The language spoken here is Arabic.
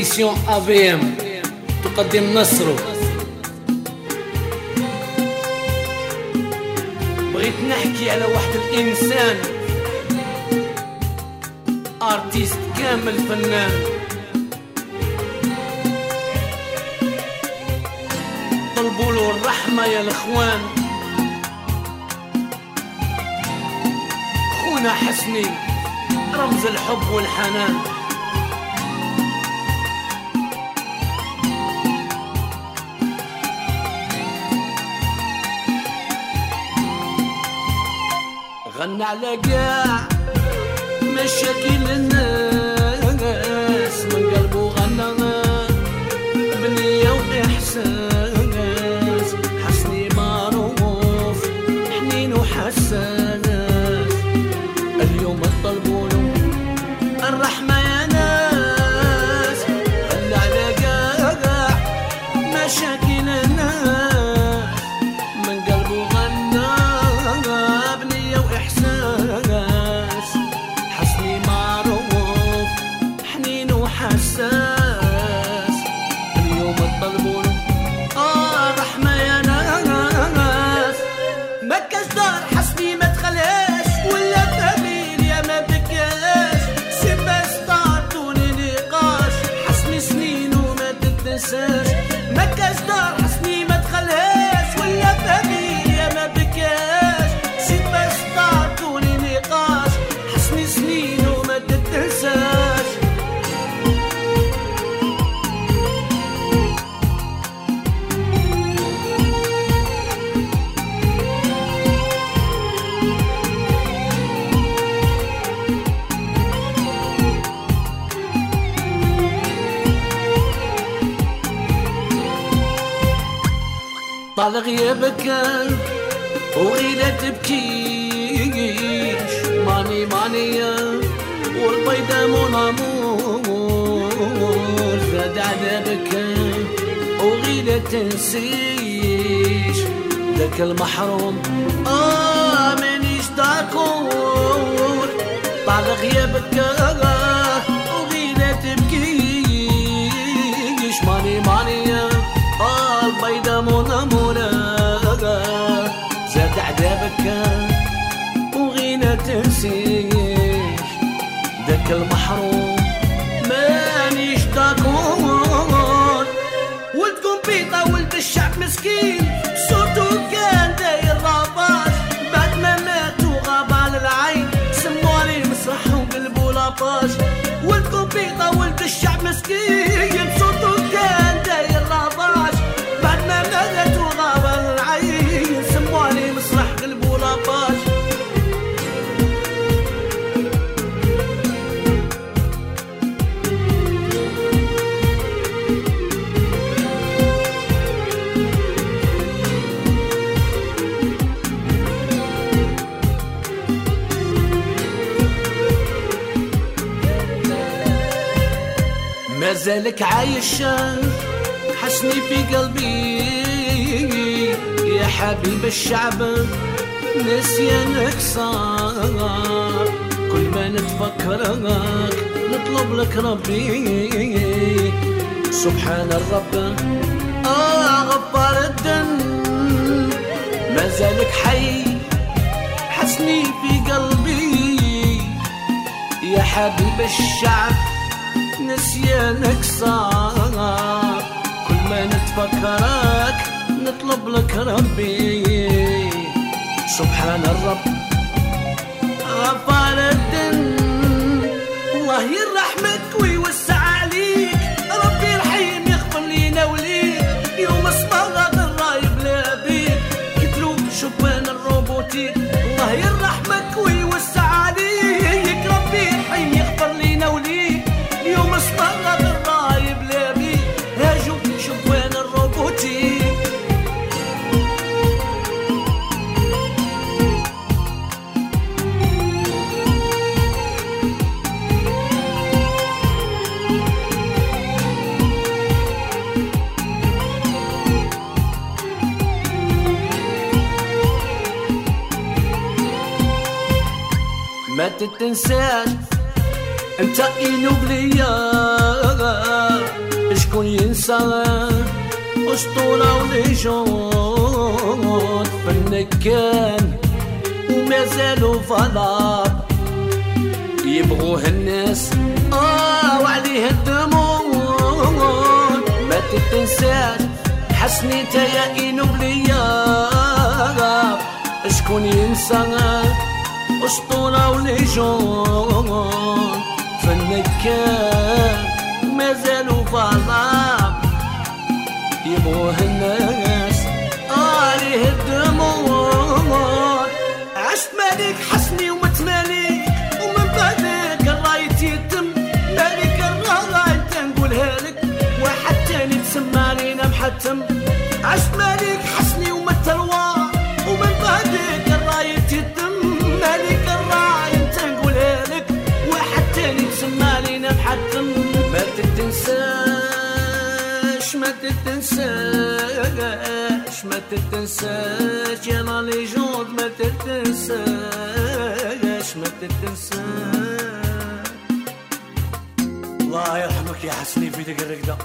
Édition AVM تقدم نصرو بغيت نحكي على واحد الإنسان artiste كامل فنان طلبوا له الرحمة يا الاخوان خونا حسني رمز الحب والحنان غنى على قاع مشاكل طال غيابك وغيلة تبكيش ماني ماني والبيضة mon amour زاد عذابك وغيلة تنسيش ذاك المحروم آه مانيش d'accord طال غيابك وغيلة تبكيش ماني ماني آه البيضة منى عذابك وغينا تنسيش ذاك المحروم مانيش داكون ولد كمبيطة ولد الشعب مسكين. صوته كان داير راباش. بعد ما مات وغاب على العين. سموا عليه مسرح وقلبوا لاباش ولد كمبيطة ولد الشعب مسكين. صوته ما زالك عايش. حسني في قلبي. يا حبيب الشعب نسيانك صار. كل ما نتفكرك نطلب لك ربي. سبحان الرب آه غفار الذنب ما زالك حي. حسني في قلبي. يا حبيب الشعب. نسيانك صار. كل ما نتفكرك نطلب لك ربي. سبحان الرب. غفار ما تتنساش انت انوبليا شكون ينسى؟ أسطورة وليجون. فنكان ومازالوا فضاب يبغوه الناس. آه وعليه الدموع ما تتنساش حسني تيا إنو بليا شكون ينسى؟ أسطورة وليجون فنكان مازالوا فضاب يبغوه الناس عليه الدموع. عشت مالك حسني ومتمالك ومن بعدك الرايت يتم مالك الرايت نقولها لك. واحد تاني تسمى علينا محتم. تتنساش ما تتنساش يا لي جود ما تتنساش ما تتنساش. الله يرحمك يا حسني في الرقده